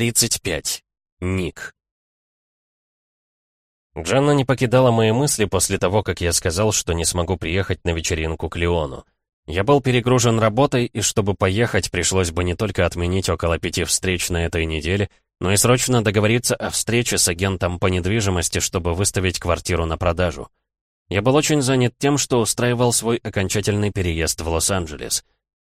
35. Ник. Джанна не покидала мои мысли после того, как я сказал, что не смогу приехать на вечеринку к Леону. Я был перегружен работой, и чтобы поехать, пришлось бы не только отменить около пяти встреч на этой неделе, но и срочно договориться о встрече с агентом по недвижимости, чтобы выставить квартиру на продажу. Я был очень занят тем, что устраивал свой окончательный переезд в Лос-Анджелес.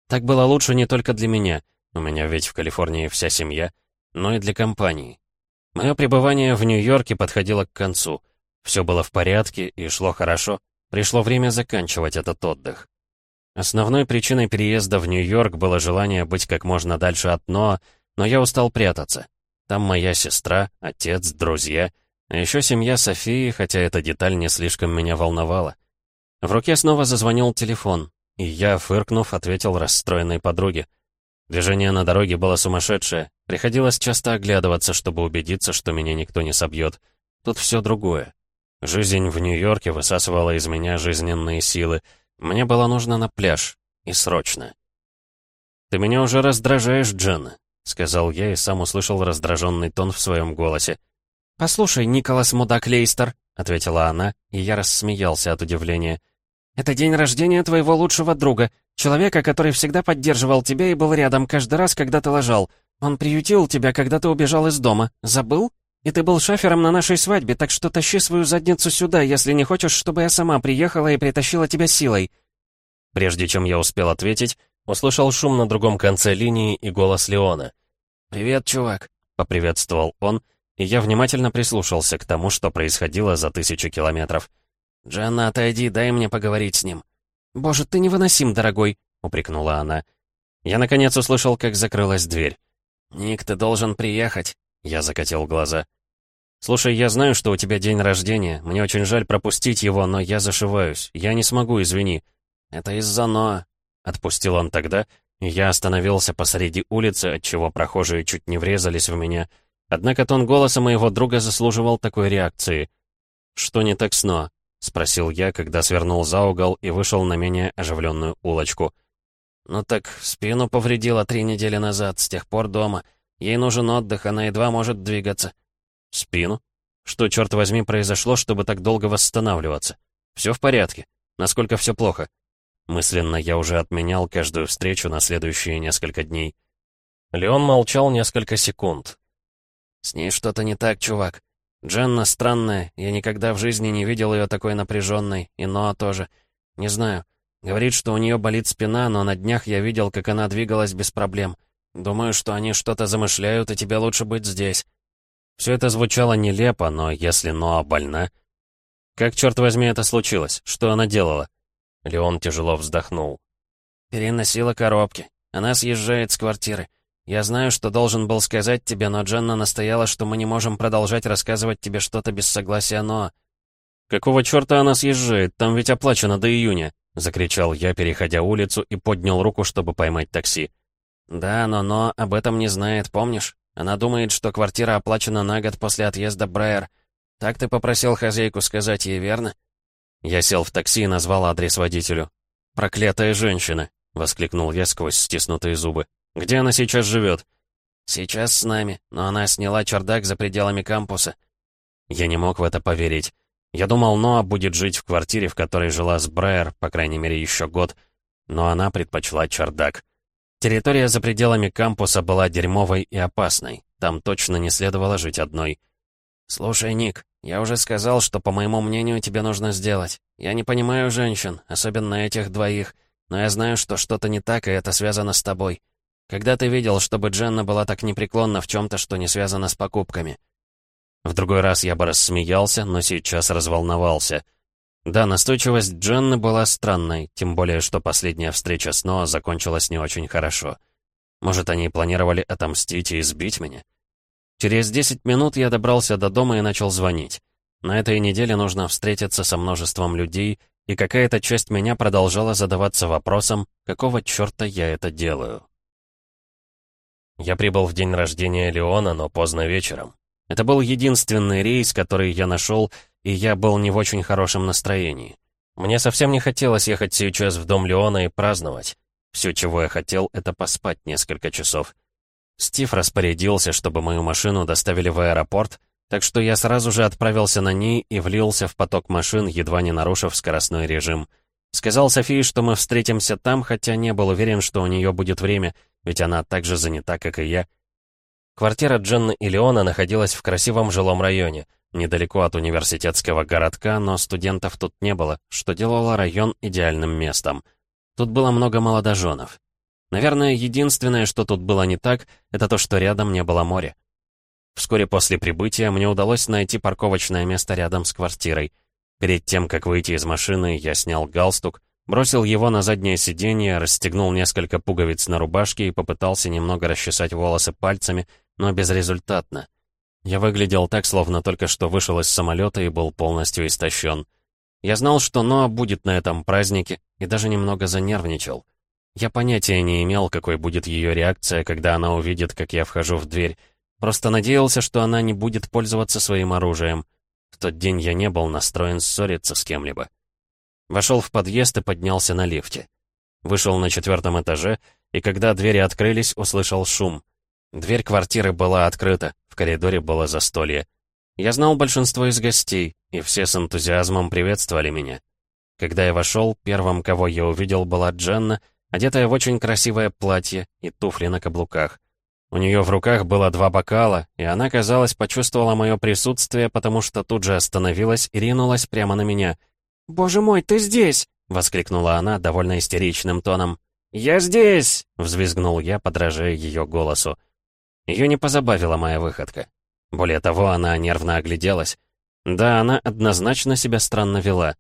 Так было лучше не только для меня, у меня ведь в Калифорнии вся семья, но и для компании. Мое пребывание в Нью-Йорке подходило к концу. Все было в порядке и шло хорошо. Пришло время заканчивать этот отдых. Основной причиной переезда в Нью-Йорк было желание быть как можно дальше от Ноа, но я устал прятаться. Там моя сестра, отец, друзья, а еще семья Софии, хотя эта деталь не слишком меня волновала. В руке снова зазвонил телефон, и я, фыркнув, ответил расстроенной подруге. Движение на дороге было сумасшедшее. Приходилось часто оглядываться, чтобы убедиться, что меня никто не собьет. Тут все другое. Жизнь в Нью-Йорке высасывала из меня жизненные силы. Мне было нужно на пляж. И срочно. «Ты меня уже раздражаешь, Джен», — сказал я и сам услышал раздраженный тон в своем голосе. «Послушай, Николас Мудак Лейстер», — ответила она, и я рассмеялся от удивления. «Это день рождения твоего лучшего друга, человека, который всегда поддерживал тебя и был рядом каждый раз, когда ты лежал. Он приютил тебя, когда ты убежал из дома. Забыл? И ты был шафером на нашей свадьбе, так что тащи свою задницу сюда, если не хочешь, чтобы я сама приехала и притащила тебя силой». Прежде чем я успел ответить, услышал шум на другом конце линии и голос Леона. «Привет, чувак», — поприветствовал он, и я внимательно прислушался к тому, что происходило за тысячу километров. «Джанна, отойди, дай мне поговорить с ним». «Боже, ты невыносим, дорогой», — упрекнула она. Я, наконец, услышал, как закрылась дверь. «Ник, ты должен приехать», — я закатил глаза. «Слушай, я знаю, что у тебя день рождения. Мне очень жаль пропустить его, но я зашиваюсь. Я не смогу, извини». «Это из-за Ноа», — отпустил он тогда, и я остановился посреди улицы, отчего прохожие чуть не врезались в меня. Однако тон голоса моего друга заслуживал такой реакции. «Что не так с Ноа?» — спросил я, когда свернул за угол и вышел на менее оживленную улочку. «Ну так, спину повредила три недели назад, с тех пор дома. Ей нужен отдых, она едва может двигаться». «Спину? Что, черт возьми, произошло, чтобы так долго восстанавливаться? Все в порядке? Насколько все плохо?» Мысленно я уже отменял каждую встречу на следующие несколько дней. Леон молчал несколько секунд. «С ней что-то не так, чувак. Дженна странная, я никогда в жизни не видел ее такой напряженной, и Ноа тоже. Не знаю. Говорит, что у нее болит спина, но на днях я видел, как она двигалась без проблем. Думаю, что они что-то замышляют, и тебе лучше быть здесь. Все это звучало нелепо, но если Ноа больна... Как, черт возьми, это случилось? Что она делала? Леон тяжело вздохнул. Переносила коробки. Она съезжает с квартиры. «Я знаю, что должен был сказать тебе, но Дженна настояла, что мы не можем продолжать рассказывать тебе что-то без согласия но. «Какого черта она съезжает? Там ведь оплачено до июня!» — закричал я, переходя улицу, и поднял руку, чтобы поймать такси. «Да, но но об этом не знает, помнишь? Она думает, что квартира оплачена на год после отъезда Брайер. Так ты попросил хозяйку сказать ей, верно?» Я сел в такси и назвал адрес водителю. «Проклятая женщина!» — воскликнул я сквозь стиснутые зубы. Где она сейчас живет?» «Сейчас с нами, но она сняла чердак за пределами кампуса». Я не мог в это поверить. Я думал, Ноа будет жить в квартире, в которой жила с Брайер, по крайней мере, еще год, но она предпочла чердак. Территория за пределами кампуса была дерьмовой и опасной. Там точно не следовало жить одной. «Слушай, Ник, я уже сказал, что, по моему мнению, тебе нужно сделать. Я не понимаю женщин, особенно этих двоих, но я знаю, что что-то не так, и это связано с тобой. Когда ты видел, чтобы Дженна была так непреклонна в чем-то, что не связано с покупками?» В другой раз я бы рассмеялся, но сейчас разволновался. Да, настойчивость Дженны была странной, тем более, что последняя встреча с Ноа закончилась не очень хорошо. Может, они планировали отомстить и избить меня? Через 10 минут я добрался до дома и начал звонить. На этой неделе нужно встретиться со множеством людей, и какая-то часть меня продолжала задаваться вопросом, какого черта я это делаю. Я прибыл в день рождения Леона, но поздно вечером. Это был единственный рейс, который я нашел, и я был не в очень хорошем настроении. Мне совсем не хотелось ехать сейчас в дом Леона и праздновать. Все, чего я хотел, это поспать несколько часов. Стив распорядился, чтобы мою машину доставили в аэропорт, так что я сразу же отправился на ней и влился в поток машин, едва не нарушив скоростной режим. Сказал Софии, что мы встретимся там, хотя не был уверен, что у нее будет время, ведь она так же занята, как и я. Квартира Дженны и Леона находилась в красивом жилом районе, недалеко от университетского городка, но студентов тут не было, что делало район идеальным местом. Тут было много молодоженов. Наверное, единственное, что тут было не так, это то, что рядом не было моря. Вскоре после прибытия мне удалось найти парковочное место рядом с квартирой. Перед тем, как выйти из машины, я снял галстук, бросил его на заднее сиденье, расстегнул несколько пуговиц на рубашке и попытался немного расчесать волосы пальцами, но безрезультатно. Я выглядел так, словно только что вышел из самолета и был полностью истощен. Я знал, что Ноа будет на этом празднике, и даже немного занервничал. Я понятия не имел, какой будет ее реакция, когда она увидит, как я вхожу в дверь. Просто надеялся, что она не будет пользоваться своим оружием. В тот день я не был настроен ссориться с кем-либо. Вошел в подъезд и поднялся на лифте. Вышел на четвертом этаже, и когда двери открылись, услышал шум. Дверь квартиры была открыта, в коридоре было застолье. Я знал большинство из гостей, и все с энтузиазмом приветствовали меня. Когда я вошел, первым, кого я увидел, была Дженна, одетая в очень красивое платье и туфли на каблуках. У нее в руках было два бокала, и она, казалось, почувствовала мое присутствие, потому что тут же остановилась и ринулась прямо на меня. «Боже мой, ты здесь!» — воскликнула она довольно истеричным тоном. «Я здесь!» — взвизгнул я, подражая ее голосу. Ее не позабавила моя выходка. Более того, она нервно огляделась. Да, она однозначно себя странно вела.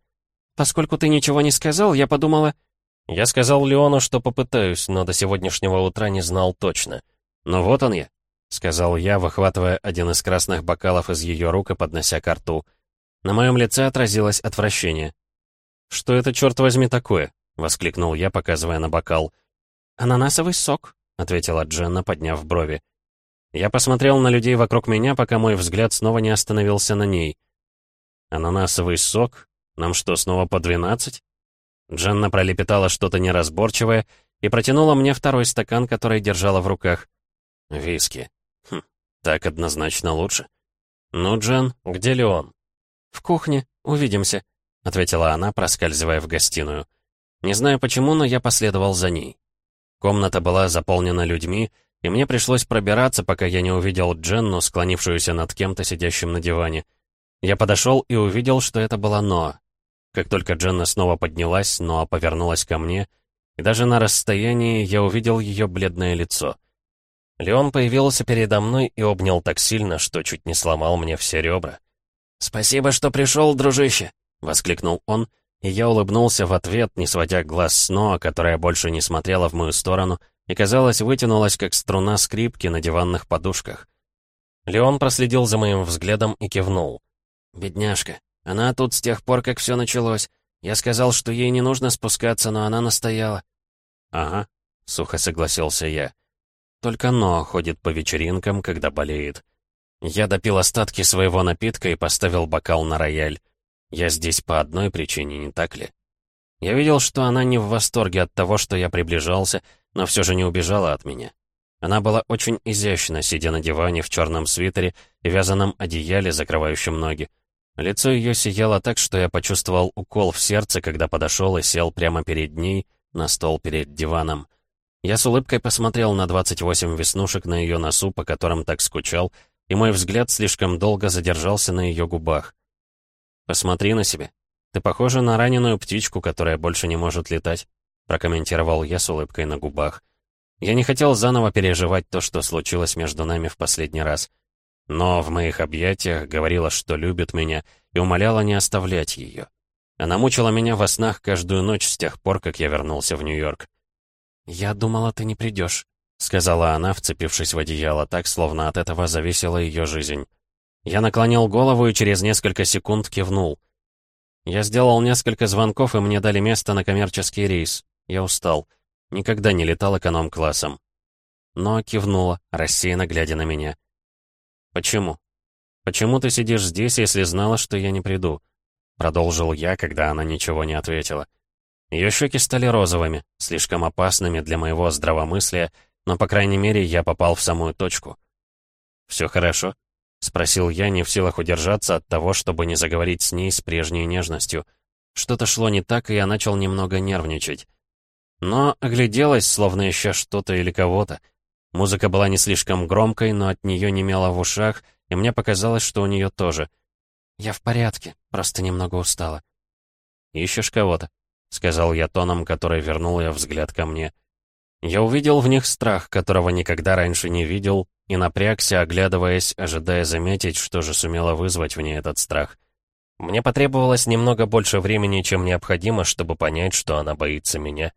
«Поскольку ты ничего не сказал, я подумала...» Я сказал Леону, что попытаюсь, но до сегодняшнего утра не знал точно. «Ну вот он я», — сказал я, выхватывая один из красных бокалов из ее рук и поднося ко рту. На моем лице отразилось отвращение. «Что это, черт возьми, такое?» — воскликнул я, показывая на бокал. «Ананасовый сок», — ответила Дженна, подняв брови. Я посмотрел на людей вокруг меня, пока мой взгляд снова не остановился на ней. «Ананасовый сок? Нам что, снова по двенадцать?» Дженна пролепетала что-то неразборчивое и протянула мне второй стакан, который держала в руках. Виски. Хм, так однозначно лучше. «Ну, Джен, где ли он?» «В кухне. Увидимся», — ответила она, проскальзывая в гостиную. Не знаю почему, но я последовал за ней. Комната была заполнена людьми, и мне пришлось пробираться, пока я не увидел Дженну, склонившуюся над кем-то, сидящим на диване. Я подошел и увидел, что это была Ноа. Как только Дженна снова поднялась, но повернулась ко мне, и даже на расстоянии я увидел ее бледное лицо. Леон появился передо мной и обнял так сильно, что чуть не сломал мне все ребра. «Спасибо, что пришел, дружище!» — воскликнул он, и я улыбнулся в ответ, не сводя глаз с Ноа, которая больше не смотрела в мою сторону и, казалось, вытянулась, как струна скрипки на диванных подушках. Леон проследил за моим взглядом и кивнул. «Бедняжка, она тут с тех пор, как все началось. Я сказал, что ей не нужно спускаться, но она настояла». «Ага», — сухо согласился я. «Только но ходит по вечеринкам, когда болеет». Я допил остатки своего напитка и поставил бокал на рояль. Я здесь по одной причине, не так ли? Я видел, что она не в восторге от того, что я приближался, но все же не убежала от меня. Она была очень изящна, сидя на диване в черном свитере и вязаном одеяле, закрывающем ноги. Лицо ее сияло так, что я почувствовал укол в сердце, когда подошел и сел прямо перед ней, на стол перед диваном. Я с улыбкой посмотрел на 28 веснушек на ее носу, по которым так скучал, и мой взгляд слишком долго задержался на ее губах. «Посмотри на себя. Ты похожа на раненую птичку, которая больше не может летать», прокомментировал я с улыбкой на губах. Я не хотел заново переживать то, что случилось между нами в последний раз но в моих объятиях говорила, что любит меня, и умоляла не оставлять ее. Она мучила меня во снах каждую ночь с тех пор, как я вернулся в Нью-Йорк. «Я думала, ты не придешь», — сказала она, вцепившись в одеяло так, словно от этого зависела ее жизнь. Я наклонил голову и через несколько секунд кивнул. Я сделал несколько звонков, и мне дали место на коммерческий рейс. Я устал. Никогда не летал эконом-классом. Но кивнула, рассеянно глядя на меня. «Почему? Почему ты сидишь здесь, если знала, что я не приду?» Продолжил я, когда она ничего не ответила. Ее щеки стали розовыми, слишком опасными для моего здравомыслия, но, по крайней мере, я попал в самую точку. «Все хорошо?» — спросил я, не в силах удержаться от того, чтобы не заговорить с ней с прежней нежностью. Что-то шло не так, и я начал немного нервничать. Но огляделась, словно еще что-то или кого-то. Музыка была не слишком громкой, но от нее немело в ушах, и мне показалось, что у нее тоже. «Я в порядке, просто немного устала». «Ищешь кого-то?» — сказал я тоном, который вернул я взгляд ко мне. Я увидел в них страх, которого никогда раньше не видел, и напрягся, оглядываясь, ожидая заметить, что же сумело вызвать в ней этот страх. Мне потребовалось немного больше времени, чем необходимо, чтобы понять, что она боится меня.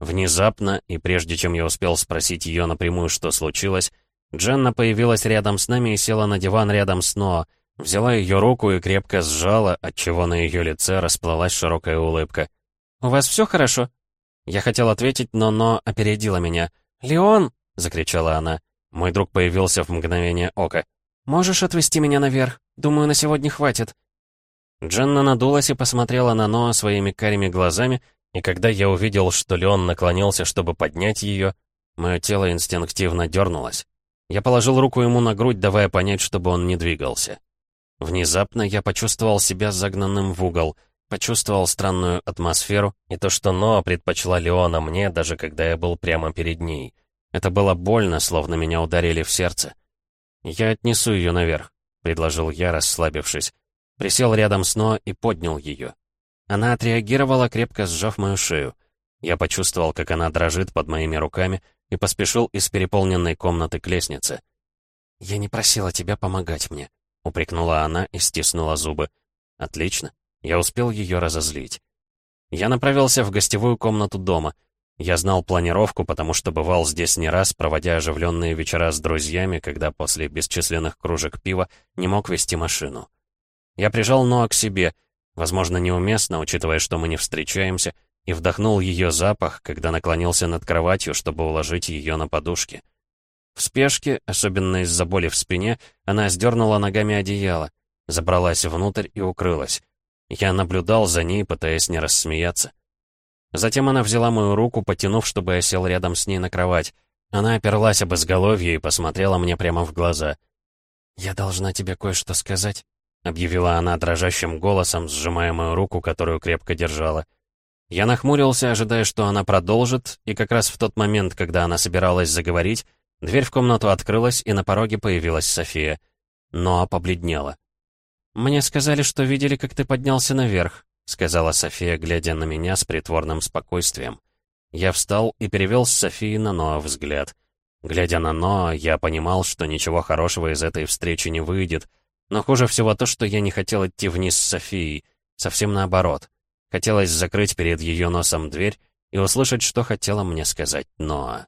Внезапно, и прежде чем я успел спросить ее напрямую, что случилось, Дженна появилась рядом с нами и села на диван рядом с Ноа, взяла ее руку и крепко сжала, отчего на ее лице расплылась широкая улыбка. «У вас все хорошо?» Я хотел ответить, но Но опередила меня. «Леон!» — закричала она. Мой друг появился в мгновение ока. «Можешь отвезти меня наверх? Думаю, на сегодня хватит». Дженна надулась и посмотрела на Ноа своими карими глазами, и когда я увидел, что Леон наклонился, чтобы поднять ее, мое тело инстинктивно дернулось. Я положил руку ему на грудь, давая понять, чтобы он не двигался. Внезапно я почувствовал себя загнанным в угол, почувствовал странную атмосферу и то, что Ноа предпочла Леона мне, даже когда я был прямо перед ней — это было больно, словно меня ударили в сердце. «Я отнесу ее наверх», — предложил я, расслабившись. Присел рядом с Ноа и поднял ее. Она отреагировала, крепко сжав мою шею. Я почувствовал, как она дрожит под моими руками, и поспешил из переполненной комнаты к лестнице. «Я не просила тебя помогать мне», — упрекнула она и стиснула зубы. «Отлично. Я успел ее разозлить». Я направился в гостевую комнату дома — я знал планировку, потому что бывал здесь не раз, проводя оживленные вечера с друзьями, когда после бесчисленных кружек пива не мог вести машину. Я прижал Ноа к себе, возможно, неуместно, учитывая, что мы не встречаемся, и вдохнул ее запах, когда наклонился над кроватью, чтобы уложить ее на подушке. В спешке, особенно из-за боли в спине, она сдернула ногами одеяло, забралась внутрь и укрылась. Я наблюдал за ней, пытаясь не рассмеяться. Затем она взяла мою руку, потянув, чтобы я сел рядом с ней на кровать. Она оперлась об изголовье и посмотрела мне прямо в глаза. «Я должна тебе кое-что сказать», — объявила она дрожащим голосом, сжимая мою руку, которую крепко держала. Я нахмурился, ожидая, что она продолжит, и как раз в тот момент, когда она собиралась заговорить, дверь в комнату открылась, и на пороге появилась София. Но побледнела. «Мне сказали, что видели, как ты поднялся наверх», — сказала София, глядя на меня с притворным спокойствием. Я встал и перевел с Софии на Ноа взгляд. Глядя на Ноа, я понимал, что ничего хорошего из этой встречи не выйдет, но хуже всего то, что я не хотел идти вниз с Софией, совсем наоборот. Хотелось закрыть перед ее носом дверь и услышать, что хотела мне сказать Ноа.